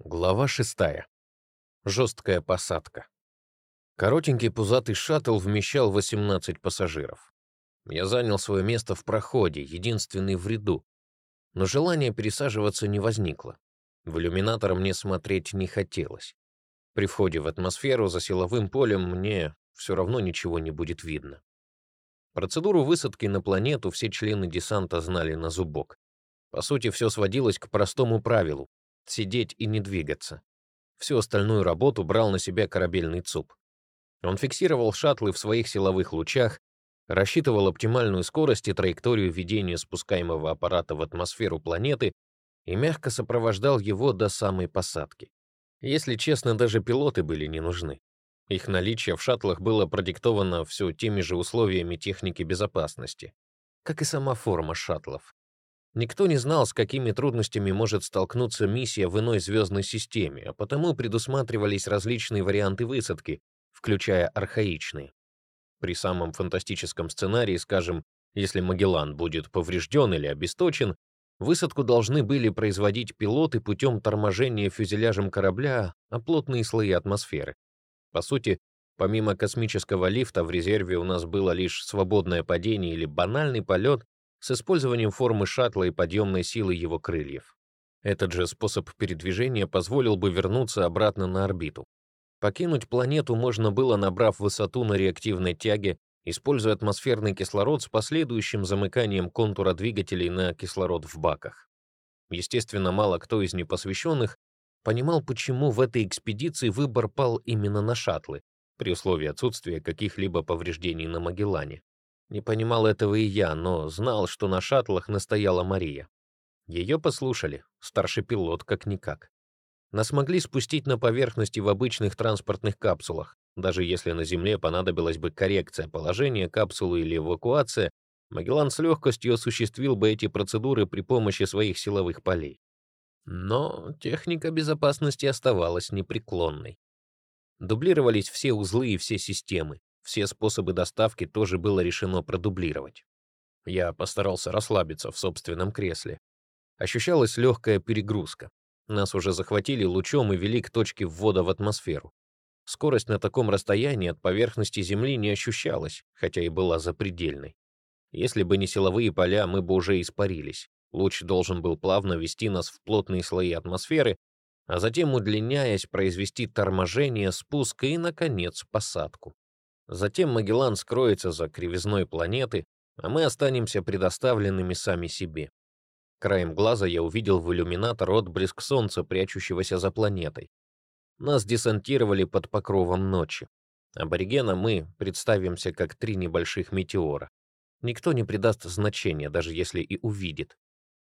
Глава шестая. Жесткая посадка. Коротенький пузатый шаттл вмещал 18 пассажиров. Я занял свое место в проходе, единственный в ряду. Но желания пересаживаться не возникло. В иллюминатор мне смотреть не хотелось. При входе в атмосферу за силовым полем мне все равно ничего не будет видно. Процедуру высадки на планету все члены десанта знали на зубок. По сути, все сводилось к простому правилу — сидеть и не двигаться. Всю остальную работу брал на себя корабельный ЦУП. Он фиксировал шаттлы в своих силовых лучах, рассчитывал оптимальную скорость и траекторию ведения спускаемого аппарата в атмосферу планеты и мягко сопровождал его до самой посадки. Если честно, даже пилоты были не нужны. Их наличие в шаттлах было продиктовано все теми же условиями техники безопасности, как и сама форма шаттлов. Никто не знал, с какими трудностями может столкнуться миссия в иной звездной системе, а потому предусматривались различные варианты высадки, включая архаичные. При самом фантастическом сценарии, скажем, если Магеллан будет поврежден или обесточен, высадку должны были производить пилоты путем торможения фюзеляжем корабля о плотные слои атмосферы. По сути, помимо космического лифта в резерве у нас было лишь свободное падение или банальный полет с использованием формы шаттла и подъемной силы его крыльев. Этот же способ передвижения позволил бы вернуться обратно на орбиту. Покинуть планету можно было, набрав высоту на реактивной тяге, используя атмосферный кислород с последующим замыканием контура двигателей на кислород в баках. Естественно, мало кто из непосвященных понимал, почему в этой экспедиции выбор пал именно на шаттлы, при условии отсутствия каких-либо повреждений на Магеллане. Не понимал этого и я, но знал, что на шаттлах настояла Мария. Ее послушали, старший пилот как-никак. Нас могли спустить на поверхности в обычных транспортных капсулах. Даже если на Земле понадобилась бы коррекция положения капсулы или эвакуация, Магеллан с легкостью осуществил бы эти процедуры при помощи своих силовых полей. Но техника безопасности оставалась непреклонной. Дублировались все узлы и все системы. Все способы доставки тоже было решено продублировать. Я постарался расслабиться в собственном кресле. Ощущалась легкая перегрузка. Нас уже захватили лучом и вели к точке ввода в атмосферу. Скорость на таком расстоянии от поверхности Земли не ощущалась, хотя и была запредельной. Если бы не силовые поля, мы бы уже испарились. Луч должен был плавно вести нас в плотные слои атмосферы, а затем, удлиняясь, произвести торможение, спуск и, наконец, посадку. Затем Магеллан скроется за кривизной планеты, а мы останемся предоставленными сами себе. Краем глаза я увидел в иллюминатор отблеск солнца, прячущегося за планетой. Нас десантировали под покровом ночи. Аборигена мы представимся как три небольших метеора. Никто не придаст значения, даже если и увидит.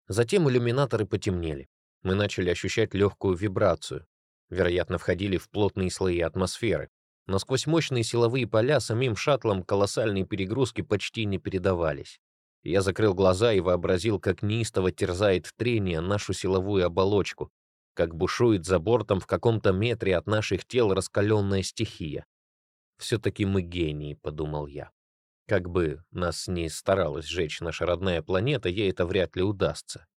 Затем иллюминаторы потемнели. Мы начали ощущать легкую вибрацию. Вероятно, входили в плотные слои атмосферы. Но сквозь мощные силовые поля самим шаттлом колоссальные перегрузки почти не передавались. Я закрыл глаза и вообразил, как неистово терзает трение нашу силовую оболочку, как бушует за бортом в каком-то метре от наших тел раскаленная стихия. «Все-таки мы гении», — подумал я. Как бы нас ни старалась сжечь наша родная планета, ей это вряд ли удастся.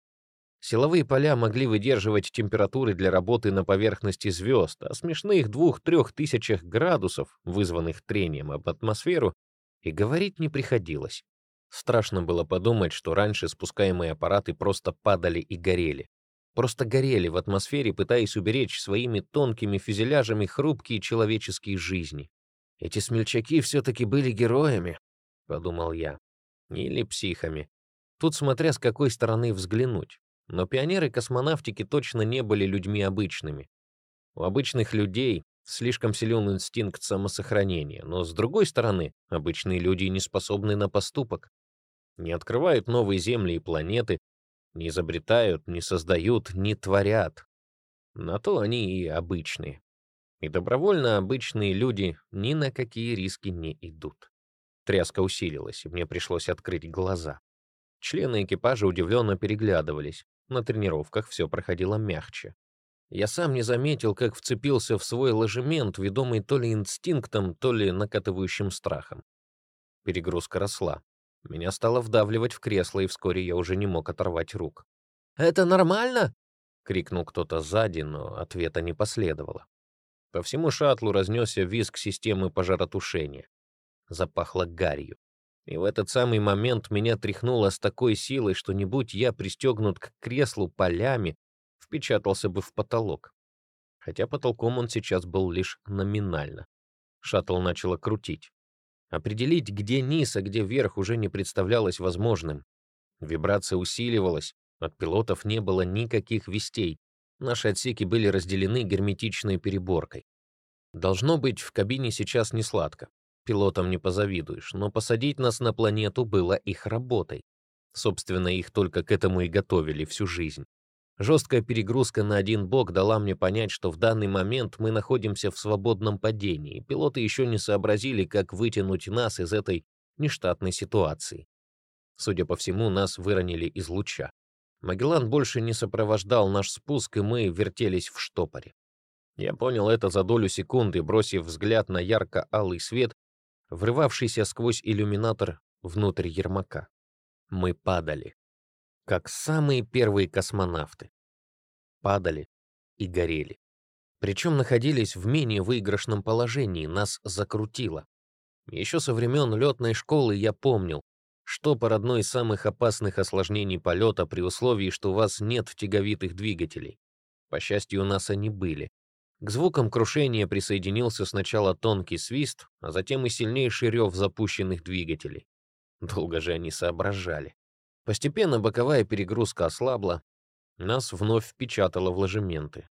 Силовые поля могли выдерживать температуры для работы на поверхности звезд, а смешных двух-трех тысячах градусов, вызванных трением об атмосферу, и говорить не приходилось. Страшно было подумать, что раньше спускаемые аппараты просто падали и горели. Просто горели в атмосфере, пытаясь уберечь своими тонкими фюзеляжами хрупкие человеческие жизни. Эти смельчаки все-таки были героями, — подумал я. Или психами. Тут смотря с какой стороны взглянуть. Но пионеры космонавтики точно не были людьми обычными. У обычных людей слишком силен инстинкт самосохранения, но с другой стороны, обычные люди не способны на поступок. Не открывают новые земли и планеты, не изобретают, не создают, не творят. На то они и обычные. И добровольно обычные люди ни на какие риски не идут. Тряска усилилась, и мне пришлось открыть глаза. Члены экипажа удивленно переглядывались. На тренировках все проходило мягче. Я сам не заметил, как вцепился в свой ложемент, ведомый то ли инстинктом, то ли накатывающим страхом. Перегрузка росла. Меня стало вдавливать в кресло, и вскоре я уже не мог оторвать рук. «Это нормально?» — крикнул кто-то сзади, но ответа не последовало. По всему шаттлу разнесся визг системы пожаротушения. Запахло гарью. И в этот самый момент меня тряхнуло с такой силой, что не будь я пристегнут к креслу полями, впечатался бы в потолок. Хотя потолком он сейчас был лишь номинально. Шаттл начало крутить. Определить, где низ, а где верх, уже не представлялось возможным. Вибрация усиливалась, от пилотов не было никаких вестей. Наши отсеки были разделены герметичной переборкой. Должно быть, в кабине сейчас не сладко. Пилотам не позавидуешь, но посадить нас на планету было их работой. Собственно, их только к этому и готовили всю жизнь. Жесткая перегрузка на один бок дала мне понять, что в данный момент мы находимся в свободном падении. Пилоты еще не сообразили, как вытянуть нас из этой нештатной ситуации. Судя по всему, нас выронили из луча. Магеллан больше не сопровождал наш спуск, и мы вертелись в штопоре. Я понял это за долю секунды, бросив взгляд на ярко-алый свет, врывавшийся сквозь иллюминатор внутрь Ермака. Мы падали, как самые первые космонавты. Падали и горели. Причем находились в менее выигрышном положении, нас закрутило. Еще со времен летной школы я помнил, Штопор — одно из самых опасных осложнений полета при условии, что у вас нет тяговитых двигателей. По счастью, у нас они были. К звукам крушения присоединился сначала тонкий свист, а затем и сильнейший рев запущенных двигателей. Долго же они соображали. Постепенно боковая перегрузка ослабла, нас вновь впечатало в ложементы.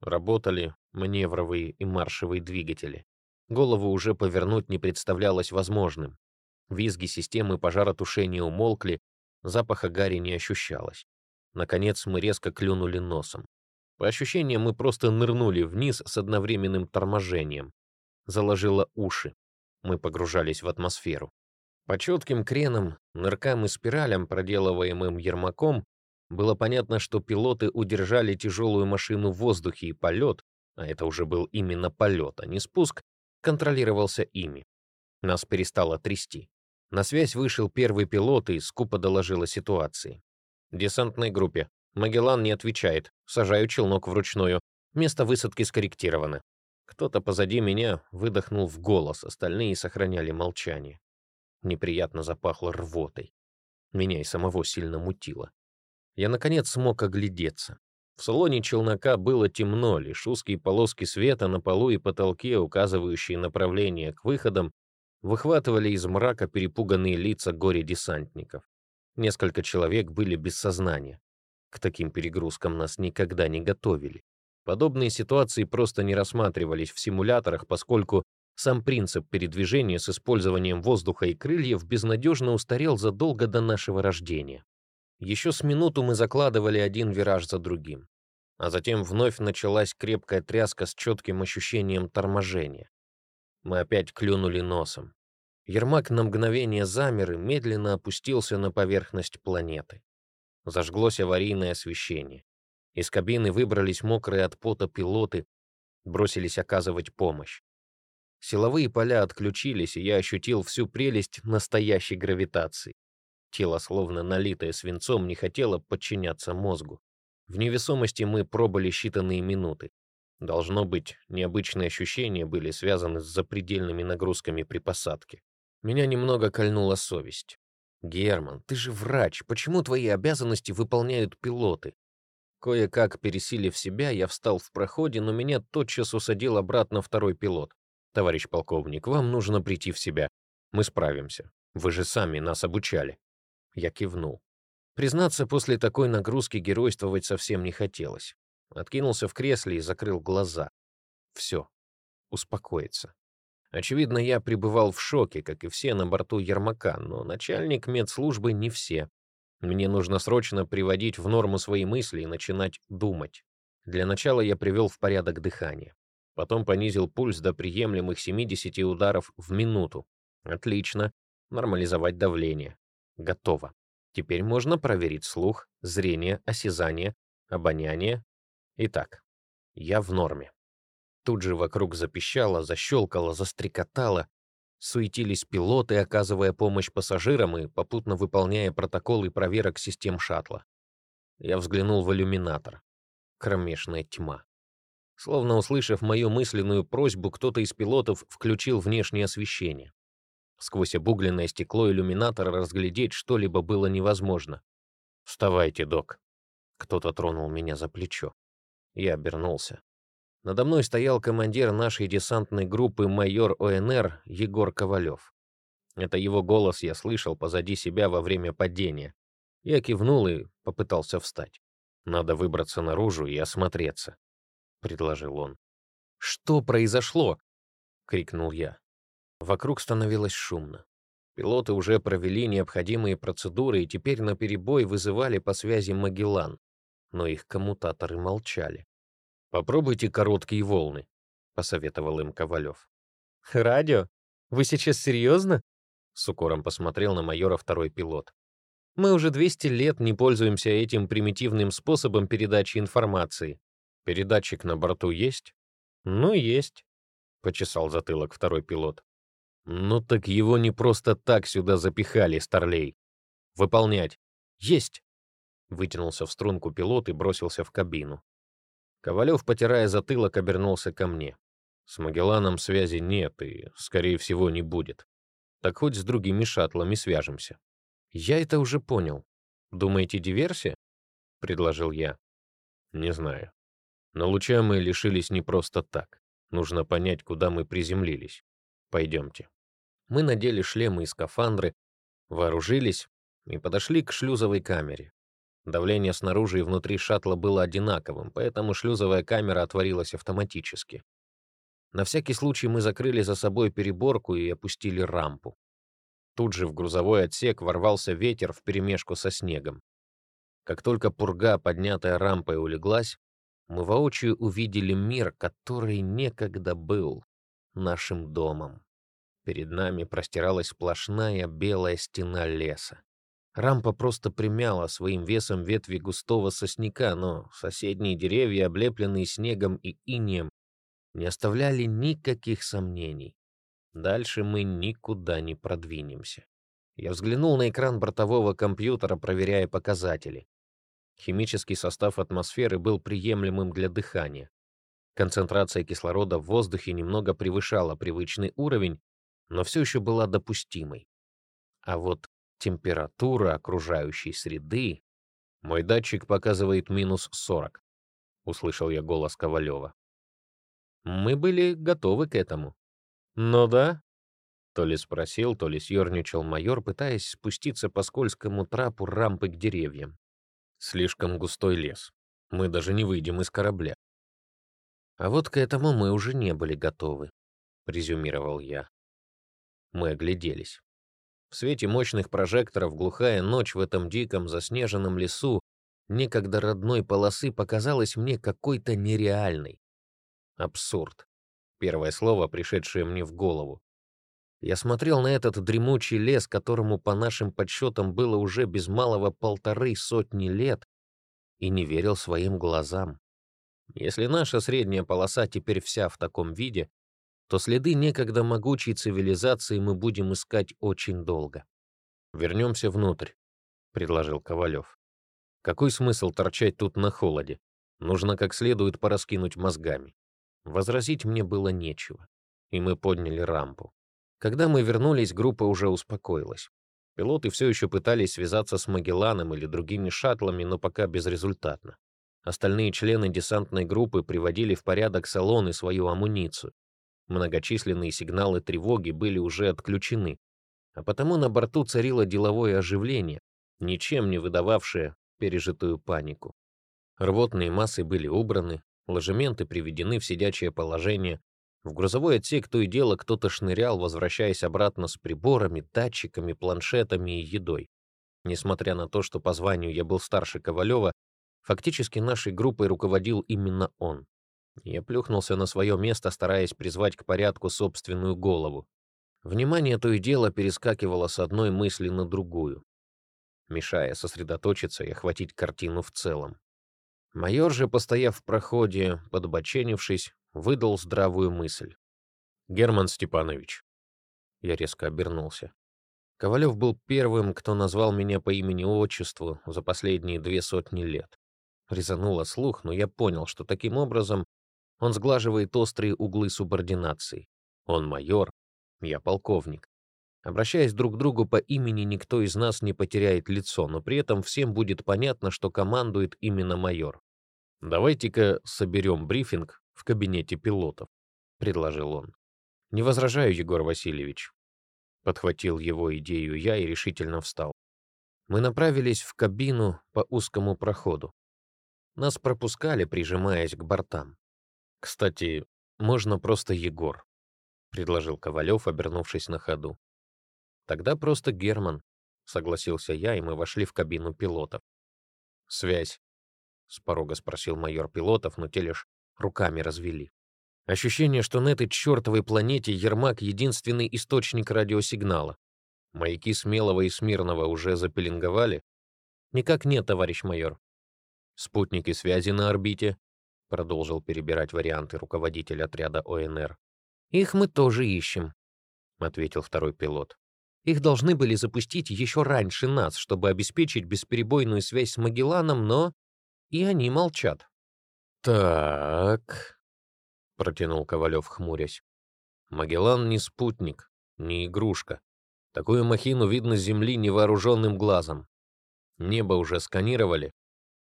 Работали маневровые и маршевые двигатели. Голову уже повернуть не представлялось возможным. Визги системы пожаротушения умолкли, запаха гари не ощущалось. Наконец мы резко клюнули носом. По ощущениям, мы просто нырнули вниз с одновременным торможением. Заложило уши. Мы погружались в атмосферу. По четким кренам, ныркам и спиралям, проделываемым Ермаком, было понятно, что пилоты удержали тяжелую машину в воздухе, и полет, а это уже был именно полет, а не спуск, контролировался ими. Нас перестало трясти. На связь вышел первый пилот и скупо доложил о ситуации. Десантной группе. Магеллан не отвечает. Сажаю челнок вручную. Место высадки скорректировано. Кто-то позади меня выдохнул в голос, остальные сохраняли молчание. Неприятно запахло рвотой. Меня и самого сильно мутило. Я, наконец, смог оглядеться. В салоне челнока было темно, лишь узкие полоски света на полу и потолке, указывающие направление к выходам, выхватывали из мрака перепуганные лица горе-десантников. Несколько человек были без сознания. К таким перегрузкам нас никогда не готовили. Подобные ситуации просто не рассматривались в симуляторах, поскольку сам принцип передвижения с использованием воздуха и крыльев безнадежно устарел задолго до нашего рождения. Еще с минуту мы закладывали один вираж за другим. А затем вновь началась крепкая тряска с четким ощущением торможения. Мы опять клюнули носом. Ермак на мгновение замер и медленно опустился на поверхность планеты. Зажглось аварийное освещение. Из кабины выбрались мокрые от пота пилоты, бросились оказывать помощь. Силовые поля отключились, и я ощутил всю прелесть настоящей гравитации. Тело, словно налитое свинцом, не хотело подчиняться мозгу. В невесомости мы пробыли считанные минуты. Должно быть, необычные ощущения были связаны с запредельными нагрузками при посадке. Меня немного кольнула совесть. «Герман, ты же врач, почему твои обязанности выполняют пилоты?» Кое-как пересилив себя, я встал в проходе, но меня тотчас усадил обратно второй пилот. «Товарищ полковник, вам нужно прийти в себя. Мы справимся. Вы же сами нас обучали». Я кивнул. Признаться, после такой нагрузки геройствовать совсем не хотелось. Откинулся в кресле и закрыл глаза. Все. Успокоиться. Очевидно, я пребывал в шоке, как и все на борту Ермака, но начальник медслужбы не все. Мне нужно срочно приводить в норму свои мысли и начинать думать. Для начала я привел в порядок дыхание. Потом понизил пульс до приемлемых 70 ударов в минуту. Отлично. Нормализовать давление. Готово. Теперь можно проверить слух, зрение, осязание, обоняние, Итак, я в норме. Тут же вокруг запищало, защелкало, застрекотало. Суетились пилоты, оказывая помощь пассажирам и попутно выполняя протоколы проверок систем шаттла. Я взглянул в иллюминатор. кромешная тьма. Словно услышав мою мысленную просьбу, кто-то из пилотов включил внешнее освещение. Сквозь обугленное стекло иллюминатора разглядеть что-либо было невозможно. «Вставайте, док!» Кто-то тронул меня за плечо. Я обернулся. Надо мной стоял командир нашей десантной группы майор ОНР Егор Ковалев. Это его голос я слышал позади себя во время падения. Я кивнул и попытался встать. «Надо выбраться наружу и осмотреться», — предложил он. «Что произошло?» — крикнул я. Вокруг становилось шумно. Пилоты уже провели необходимые процедуры и теперь наперебой вызывали по связи Магеллан, но их коммутаторы молчали. «Попробуйте короткие волны», — посоветовал им Ковалев. «Радио? Вы сейчас серьезно?» С укором посмотрел на майора второй пилот. «Мы уже 200 лет не пользуемся этим примитивным способом передачи информации. Передатчик на борту есть?» «Ну, есть», — почесал затылок второй пилот. «Ну так его не просто так сюда запихали, старлей. Выполнять. Есть!» Вытянулся в струнку пилот и бросился в кабину. Ковалев, потирая затылок, обернулся ко мне. С Магелланом связи нет и, скорее всего, не будет. Так хоть с другими шаттлами свяжемся. Я это уже понял. Думаете, диверсия? Предложил я. Не знаю. Но луча мы лишились не просто так. Нужно понять, куда мы приземлились. Пойдемте. Мы надели шлемы и скафандры, вооружились и подошли к шлюзовой камере. Давление снаружи и внутри шаттла было одинаковым, поэтому шлюзовая камера отворилась автоматически. На всякий случай мы закрыли за собой переборку и опустили рампу. Тут же в грузовой отсек ворвался ветер вперемешку со снегом. Как только пурга, поднятая рампой, улеглась, мы воочию увидели мир, который некогда был нашим домом. Перед нами простиралась сплошная белая стена леса. Рампа просто примяла своим весом ветви густого сосняка, но соседние деревья, облепленные снегом и инеем, не оставляли никаких сомнений. Дальше мы никуда не продвинемся. Я взглянул на экран бортового компьютера, проверяя показатели. Химический состав атмосферы был приемлемым для дыхания. Концентрация кислорода в воздухе немного превышала привычный уровень, но все еще была допустимой. А вот температура окружающей среды... Мой датчик показывает минус 40, — услышал я голос Ковалева. Мы были готовы к этому. «Ну да», — то ли спросил, то ли съерничал майор, пытаясь спуститься по скользкому трапу рампы к деревьям. Слишком густой лес. Мы даже не выйдем из корабля. А вот к этому мы уже не были готовы, презюмировал я. Мы огляделись. В свете мощных прожекторов глухая ночь в этом диком заснеженном лесу некогда родной полосы показалась мне какой-то нереальной. Абсурд. Первое слово, пришедшее мне в голову. Я смотрел на этот дремучий лес, которому, по нашим подсчетам, было уже без малого полторы сотни лет, и не верил своим глазам. Если наша средняя полоса теперь вся в таком виде, то следы некогда могучей цивилизации мы будем искать очень долго. «Вернемся внутрь», — предложил Ковалев. «Какой смысл торчать тут на холоде? Нужно как следует пораскинуть мозгами». Возразить мне было нечего, и мы подняли рампу. Когда мы вернулись, группа уже успокоилась. Пилоты все еще пытались связаться с Магелланом или другими шаттлами, но пока безрезультатно. Остальные члены десантной группы приводили в порядок салон и свою амуницию. Многочисленные сигналы тревоги были уже отключены, а потому на борту царило деловое оживление, ничем не выдававшее пережитую панику. Рвотные массы были убраны, Ложементы приведены в сидячее положение. В грузовой отсек то и дело кто-то шнырял, возвращаясь обратно с приборами, датчиками, планшетами и едой. Несмотря на то, что по званию я был старше Ковалева, фактически нашей группой руководил именно он. Я плюхнулся на свое место, стараясь призвать к порядку собственную голову. Внимание то и дело перескакивало с одной мысли на другую, мешая сосредоточиться и охватить картину в целом. Майор же, постояв в проходе, подбоченившись, выдал здравую мысль. «Герман Степанович». Я резко обернулся. Ковалев был первым, кто назвал меня по имени-отчеству за последние две сотни лет. резануло слух, но я понял, что таким образом он сглаживает острые углы субординации. Он майор, я полковник. Обращаясь друг к другу по имени, никто из нас не потеряет лицо, но при этом всем будет понятно, что командует именно майор. «Давайте-ка соберем брифинг в кабинете пилотов», — предложил он. «Не возражаю, Егор Васильевич». Подхватил его идею я и решительно встал. Мы направились в кабину по узкому проходу. Нас пропускали, прижимаясь к бортам. «Кстати, можно просто Егор», — предложил Ковалев, обернувшись на ходу. «Тогда просто Герман», — согласился я, и мы вошли в кабину пилотов. «Связь», — с порога спросил майор пилотов, но те лишь руками развели. Ощущение, что на этой чертовой планете Ермак — единственный источник радиосигнала. Маяки Смелого и Смирного уже запеленговали? Никак нет, товарищ майор. Спутники связи на орбите, продолжил перебирать варианты руководитель отряда ОНР. Их мы тоже ищем, ответил второй пилот. Их должны были запустить еще раньше нас, чтобы обеспечить бесперебойную связь с Магелланом, но и они молчат. Так, — протянул Ковалев, хмурясь. «Магеллан не спутник, не игрушка. Такую махину видно с Земли невооруженным глазом. Небо уже сканировали.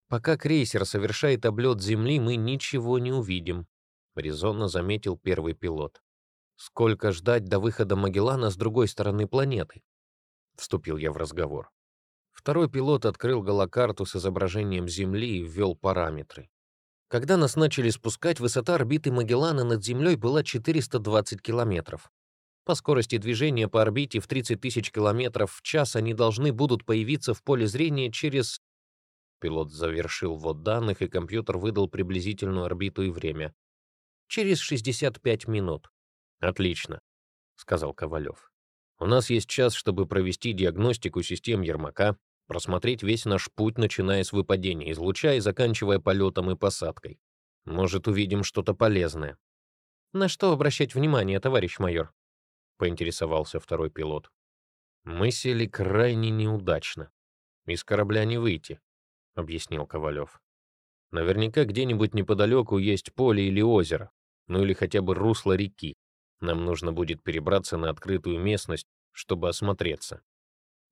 Пока крейсер совершает облет Земли, мы ничего не увидим», — резонно заметил первый пилот. «Сколько ждать до выхода Магеллана с другой стороны планеты?» Вступил я в разговор. Второй пилот открыл голокарту с изображением Земли и ввел параметры. Когда нас начали спускать, высота орбиты Магеллана над Землей была 420 километров. По скорости движения по орбите в 30 тысяч километров в час они должны будут появиться в поле зрения через... Пилот завершил ввод данных, и компьютер выдал приблизительную орбиту и время. Через 65 минут. «Отлично», — сказал Ковалев. «У нас есть час, чтобы провести диагностику систем Ермака, просмотреть весь наш путь, начиная с выпадения из луча и заканчивая полетом и посадкой. Может, увидим что-то полезное. «На что обращать внимание, товарищ майор?» — поинтересовался второй пилот. «Мы сели крайне неудачно. Из корабля не выйти», — объяснил Ковалев. «Наверняка где-нибудь неподалеку есть поле или озеро, ну или хотя бы русло реки. Нам нужно будет перебраться на открытую местность, чтобы осмотреться».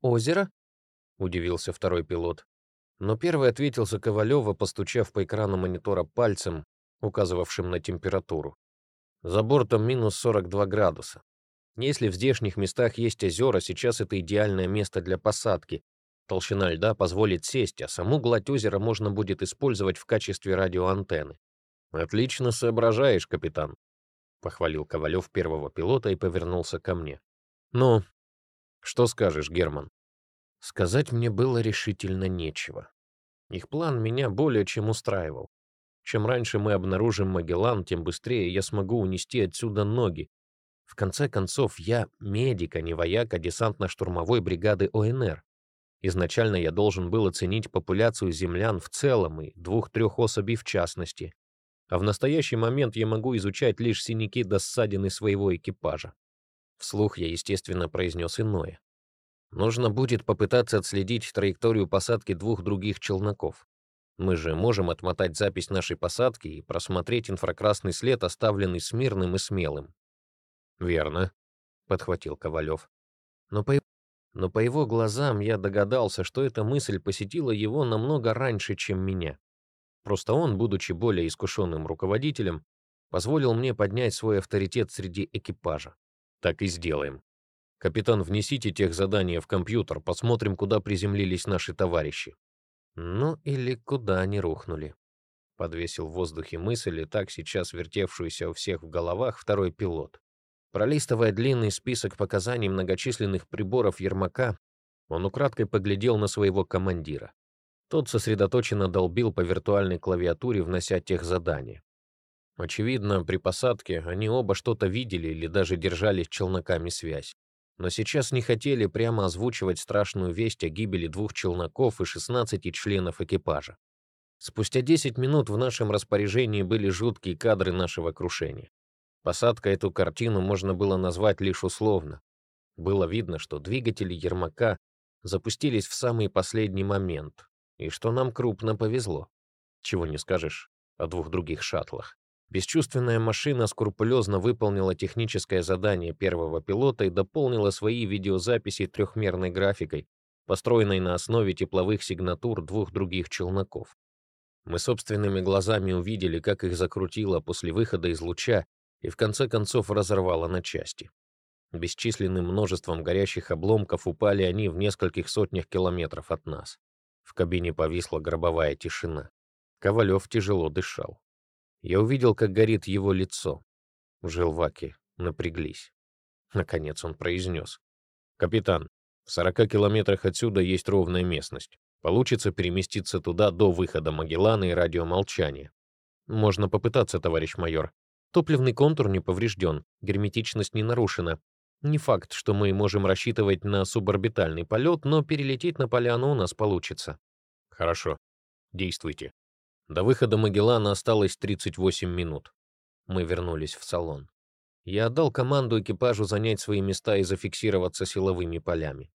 «Озеро?» — удивился второй пилот. Но первый ответил за Ковалева, постучав по экрану монитора пальцем, указывавшим на температуру. За бортом минус 42 градуса. Если в здешних местах есть озера, сейчас это идеальное место для посадки. Толщина льда позволит сесть, а саму гладь озера можно будет использовать в качестве радиоантенны. «Отлично соображаешь, капитан», — похвалил Ковалев первого пилота и повернулся ко мне. «Ну, что скажешь, Герман?» Сказать мне было решительно нечего. Их план меня более чем устраивал. Чем раньше мы обнаружим Магеллан, тем быстрее я смогу унести отсюда ноги. В конце концов, я медик, а не вояк, а десантно-штурмовой бригады ОНР. Изначально я должен был оценить популяцию землян в целом и двух-трех особей в частности. А в настоящий момент я могу изучать лишь синяки до ссадины своего экипажа. Вслух я, естественно, произнес иное. Нужно будет попытаться отследить траекторию посадки двух других челноков. Мы же можем отмотать запись нашей посадки и просмотреть инфракрасный след, оставленный Смирным и Смелым. «Верно», — подхватил Ковалев. Но по, но по его глазам я догадался, что эта мысль посетила его намного раньше, чем меня. Просто он, будучи более искушенным руководителем, позволил мне поднять свой авторитет среди экипажа. Так и сделаем. «Капитан, внесите тех задания в компьютер, посмотрим, куда приземлились наши товарищи». «Ну или куда они рухнули», — подвесил в воздухе мысль, и так сейчас вертевшуюся у всех в головах второй пилот. Пролистывая длинный список показаний многочисленных приборов Ермака, он украдкой поглядел на своего командира. Тот сосредоточенно долбил по виртуальной клавиатуре, внося тех задания. Очевидно, при посадке они оба что-то видели или даже держали с челноками связь но сейчас не хотели прямо озвучивать страшную весть о гибели двух челноков и 16 членов экипажа. Спустя 10 минут в нашем распоряжении были жуткие кадры нашего крушения. Посадка эту картину можно было назвать лишь условно. Было видно, что двигатели Ермака запустились в самый последний момент, и что нам крупно повезло. Чего не скажешь о двух других шаттлах. Бесчувственная машина скрупулезно выполнила техническое задание первого пилота и дополнила свои видеозаписи трехмерной графикой, построенной на основе тепловых сигнатур двух других челноков. Мы собственными глазами увидели, как их закрутило после выхода из луча и в конце концов разорвало на части. Бесчисленным множеством горящих обломков упали они в нескольких сотнях километров от нас. В кабине повисла гробовая тишина. Ковалев тяжело дышал. Я увидел, как горит его лицо. Желваки напряглись. Наконец он произнес. «Капитан, в 40 километрах отсюда есть ровная местность. Получится переместиться туда до выхода Магеллана и радиомолчания. Можно попытаться, товарищ майор. Топливный контур не поврежден, герметичность не нарушена. Не факт, что мы можем рассчитывать на суборбитальный полет, но перелететь на поляну у нас получится. Хорошо. Действуйте. До выхода Магеллана осталось 38 минут. Мы вернулись в салон. Я отдал команду экипажу занять свои места и зафиксироваться силовыми полями.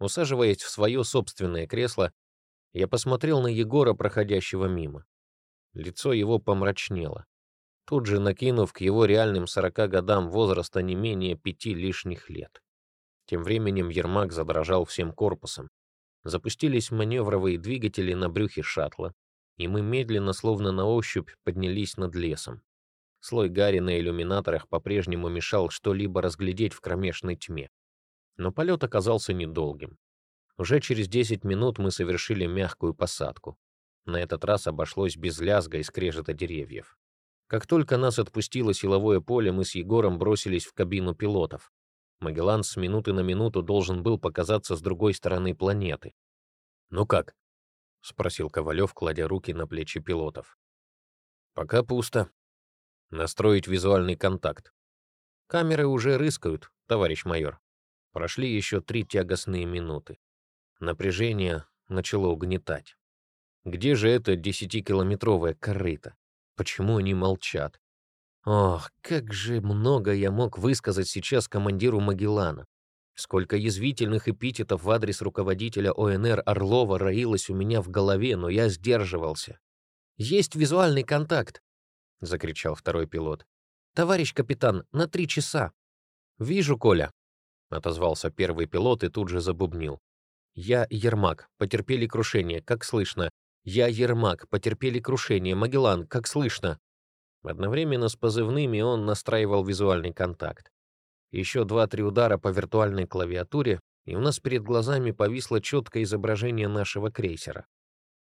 Усаживаясь в свое собственное кресло, я посмотрел на Егора, проходящего мимо. Лицо его помрачнело. Тут же накинув к его реальным 40 годам возраста не менее пяти лишних лет. Тем временем Ермак задрожал всем корпусом. Запустились маневровые двигатели на брюхе шаттла, и мы медленно, словно на ощупь, поднялись над лесом. Слой гари на иллюминаторах по-прежнему мешал что-либо разглядеть в кромешной тьме. Но полет оказался недолгим. Уже через 10 минут мы совершили мягкую посадку. На этот раз обошлось без лязга и скрежета деревьев. Как только нас отпустило силовое поле, мы с Егором бросились в кабину пилотов. Магеллан с минуты на минуту должен был показаться с другой стороны планеты. «Ну как?» — спросил Ковалев, кладя руки на плечи пилотов. «Пока пусто. Настроить визуальный контакт. Камеры уже рыскают, товарищ майор. Прошли еще три тягостные минуты. Напряжение начало угнетать. Где же это десятикилометровая корыта? Почему они молчат? Ох, как же много я мог высказать сейчас командиру Магеллана. Сколько язвительных эпитетов в адрес руководителя ОНР Орлова роилось у меня в голове, но я сдерживался. «Есть визуальный контакт!» — закричал второй пилот. «Товарищ капитан, на три часа!» «Вижу, Коля!» — отозвался первый пилот и тут же забубнил. «Я Ермак. Потерпели крушение. Как слышно? Я Ермак. Потерпели крушение. Магеллан. Как слышно?» Одновременно с позывными он настраивал визуальный контакт. Еще два-три удара по виртуальной клавиатуре, и у нас перед глазами повисло четкое изображение нашего крейсера.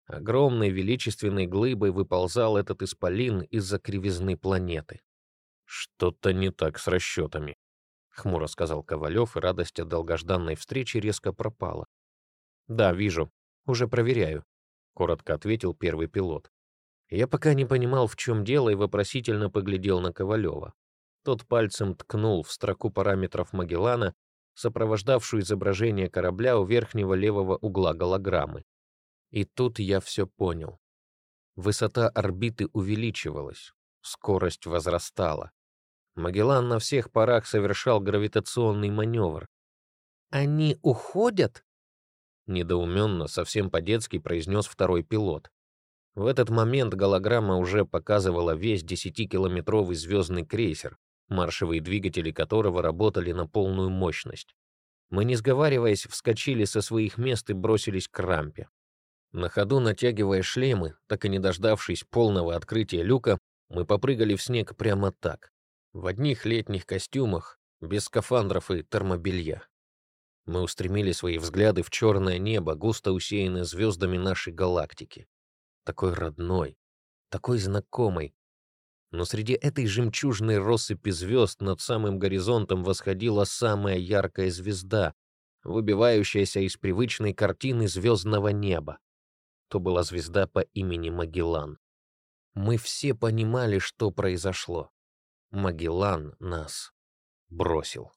Огромной величественной глыбой выползал этот исполин из-за кривизны планеты. «Что-то не так с расчетами», — хмуро сказал Ковалев, и радость от долгожданной встречи резко пропала. «Да, вижу. Уже проверяю», — коротко ответил первый пилот. Я пока не понимал, в чем дело, и вопросительно поглядел на Ковалева. Тот пальцем ткнул в строку параметров Магеллана, сопровождавшую изображение корабля у верхнего левого угла голограммы. И тут я все понял. Высота орбиты увеличивалась, скорость возрастала. Магеллан на всех парах совершал гравитационный маневр. «Они уходят?» Недоуменно, совсем по-детски произнес второй пилот. В этот момент голограмма уже показывала весь десятикилометровый звездный крейсер, маршевые двигатели которого работали на полную мощность. Мы, не сговариваясь, вскочили со своих мест и бросились к рампе. На ходу, натягивая шлемы, так и не дождавшись полного открытия люка, мы попрыгали в снег прямо так, в одних летних костюмах, без скафандров и термобелья. Мы устремили свои взгляды в черное небо, густо усеянное звездами нашей галактики. Такой родной, такой знакомый. Но среди этой жемчужной россыпи звезд над самым горизонтом восходила самая яркая звезда, выбивающаяся из привычной картины звездного неба. То была звезда по имени Магеллан. Мы все понимали, что произошло. Магеллан нас бросил.